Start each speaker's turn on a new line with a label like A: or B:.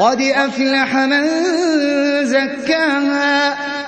A: قَدْ أَفْلَحَ مَن زَكَّاهَا.